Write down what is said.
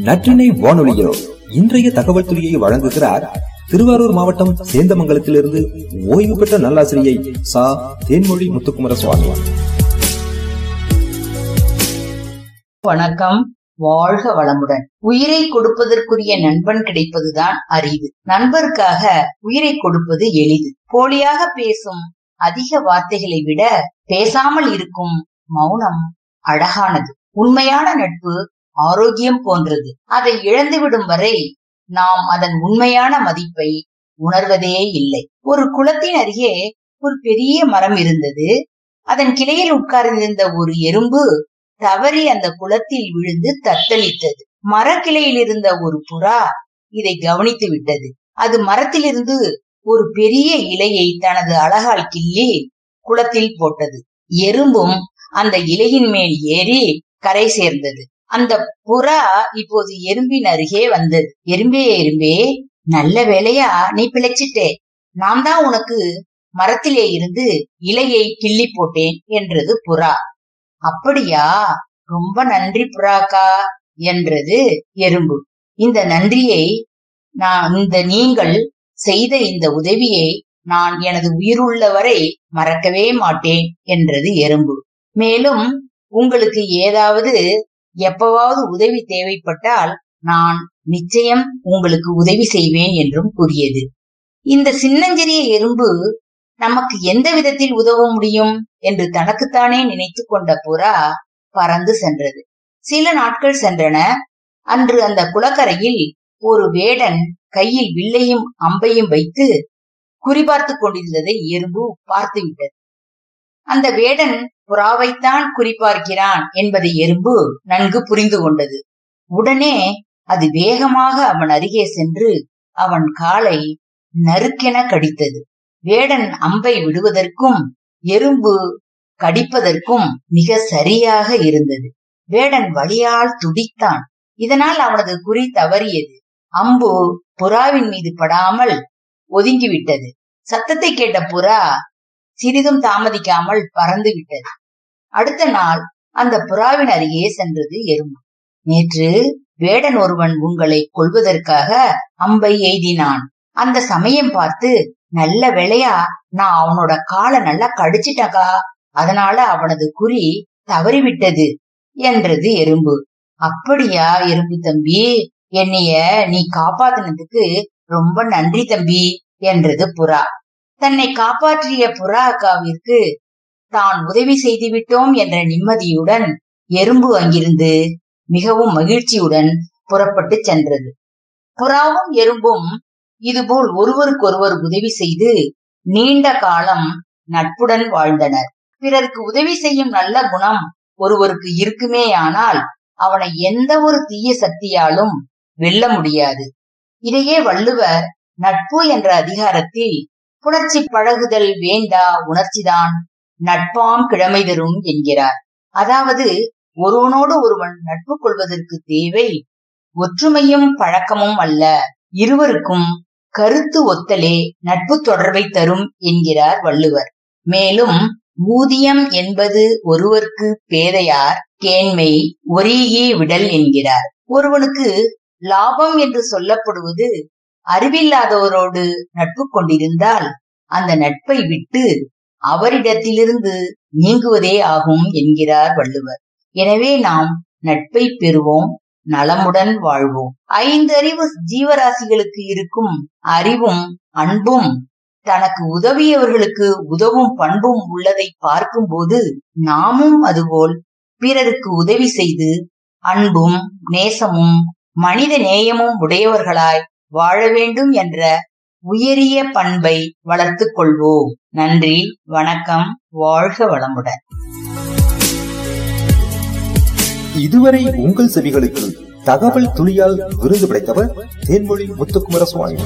நற்றினை வானொலியோ. இன்றைய தகவல் துறையை வழங்குகிறார் திருவாரூர் மாவட்டம் சேந்தமங்கலத்திலிருந்து ஓய்வு பெற்ற நல்லாசிரியை சா. தேன்மொழி முத்துக்குமர சுவாமி வணக்கம். வாழ்க வளமுடன். உயிரை கொடுப்பதற்குரிய நண்பன் கிடைப்பதுதான் அரிது நண்பருக்காக உயிரை கொடுப்பது எளிது. போலியாக பேசும் அதிக வார்த்தைகளை விட பேசாமல் இருக்கும் மௌனம் அழகானது. உண்மையான நட்பு ஆரோக்கியம் போன்றது. அதை இழந்துவிடும் வரை நாம் அதன் உண்மையான மதிப்பை உணர்வதே இல்லை. ஒரு குளத்தின் அருகே ஒரு பெரிய மரம் இருந்தது. அதன் கிளையில் உட்கார்ந்திருந்த ஒரு எறும்பு தவறி அந்த குளத்தில் விழுந்து தத்தளித்தது. மரக்கிளையில் இருந்த ஒரு புறா இதை கவனித்து விட்டது. அது மரத்திலிருந்து ஒரு பெரிய இலையை தனது அழகால் கிள்ளி குளத்தில் போட்டது. எறும்பும் அந்த இலையின் மேல் ஏறி கரை சேர்ந்தது. அந்த புறா இப்போது எறும்பின் அருகே வந்தது எறும்பே எறும்பே நல்ல வேலையா நீ பிழைச்சிட்டே. நான் தான் உனக்கு மரத்திலே இருந்து இலையை கிள்ளி போட்டேன் என்றது புறா. அப்படியா? ரொம்ப நன்றி புறாக்கா என்றது எறும்பு. இந்த நன்றியை நான் இந்த நீங்கள் செய்த இந்த உதவியை நான் எனது உயிருள்ளவரை மறக்கவே மாட்டேன் என்றது எறும்பு. மேலும் உங்களுக்கு ஏதாவது எப்பவாவது உதவி தேவைப்பட்டால் நான் நிச்சயம் உங்களுக்கு உதவி செய்வேன் என்றும் கூறியது. இந்த சின்னஞ்சிறிய எறும்பு நமக்கு எந்த விதத்தில் உதவ முடியும் என்று தனக்குத்தானே நினைத்து கொண்ட புறா பறந்து சென்றது. சில நாட்கள் சென்றன. அன்று அந்த குளக்கரையில் ஒரு வேடன் கையில் வில்லையும் அம்பையும் வைத்து குறிபார்த்து கொண்டிருந்ததை எறும்பு பார்த்து விட்டது அந்த வேடன் புறாவைத்தான் குறிப்பார்க்கிறான் என்பதை எறும்பு நன்கு புரிந்து கொண்டது. உடனே அது வேகமாக அவன் அருகே சென்று அவன் காலை நறுக்கென கடித்தது. வேடன் அம்பை விடுவதற்கும் எறும்பு கடிப்பதற்கும் மிக சரியாக இருந்தது. வேடன் வழியால் துடித்தான். இதனால் அவனது குறி தவறியது. அம்பு புறாவின் மீது படாமல் ஒதுங்கிவிட்டது. சத்தத்தை கேட்ட புறா சிறிதும் தாமதிக்காமல் பறந்து விட்டது அடுத்த நாள் அந்த புறாவின் அருகே சென்றது எறும்பு நேற்று வேடன் ஒருவன் உங்களை கொள்வதற்காக அம்பை எய்தினான். அந்த சமயம் பார்த்து நல்ல வேளையா நான் அவனோட காலை நல்லா கடிச்சிட்டக்கா அதனால அவனது குறி தவறிவிட்டது என்றது எறும்பு. அப்படியா எறும்பு தம்பி என்னைய நீ காப்பாத்தினதுக்கு ரொம்ப நன்றி தம்பி என்றது புறா. தன்னை காப்பாற்றிய புறா அக்காவிற்கு தான் உதவி செய்து விட்டோம் என்ற நிம்மதியுடன் எறும்பு அங்கிருந்து மிகவும் மகிழ்ச்சியுடன் புறப்பட்டு சென்றது. புறாவும் எறும்பும் இதுபோல் ஒருவருக்கொருவர் உதவி செய்து நீண்ட காலம் நட்புடன் வாழ்ந்தனர். பிறருக்கு உதவி செய்யும் நல்ல குணம் ஒருவருக்கு இருக்குமேயானால் அவனை எந்த ஒரு தீய சக்தியாலும் வெல்ல முடியாது. இதையே வள்ளுவர் நட்பு என்ற அதிகாரத்தில் புணர்ச்சி பழகுதல் வேண்டா உணர்ச்சிதான் நட்பாம் கிழமை தரும் என்கிறார். அதாவது ஒருவனோடு ஒருவன் நட்பு கொள்வதற்கு தேவை ஒற்றுமையும் பழக்கமும் அல்ல. இருவருக்கும் கருத்து ஒத்தலே நட்பு தொடர்பை தரும் என்கிறார் வள்ளுவர். மேலும் ஊதியம் என்பது ஒருவருக்கு பேதையார் கேண்மை ஒரீயே விடல் என்கிறார். ஒருவனுக்கு லாபம் என்று சொல்லப்படுவது அறிவில்லாதவரோடு நட்பு கொண்டிருந்தால் அந்த நட்பை விட்டு அவரிடத்திலிருந்து நீங்குவதே ஆகும் என்கிறார் வள்ளுவர். எனவே நாம் நட்பை பெறுவோம் நலமுடன் வாழ்வோம். ஐந்து அறிவு ஜீவராசிகளுக்கு இருக்கும் அறிவும் அன்பும் தனக்கு உதவியவர்களுக்கு உதவும் பண்பும் உள்ளதை பார்க்கும்போது நாமும் அதுபோல் பிறருக்கு உதவி செய்து அன்பும் நேசமும் மனித நேயமும் உடையவர்களாய் வாழ வேண்டும் என்ற உயரிய பண்பை வளர்த்துக் கொள்வோம். நன்றி வணக்கம் வாழ்க வளமுடன். இதுவரை உங்கள் செவிகளுக்கு தகவல் துளியால் விருது படைத்தவர் தேன்மொழி முத்துக்குமர சுவாமி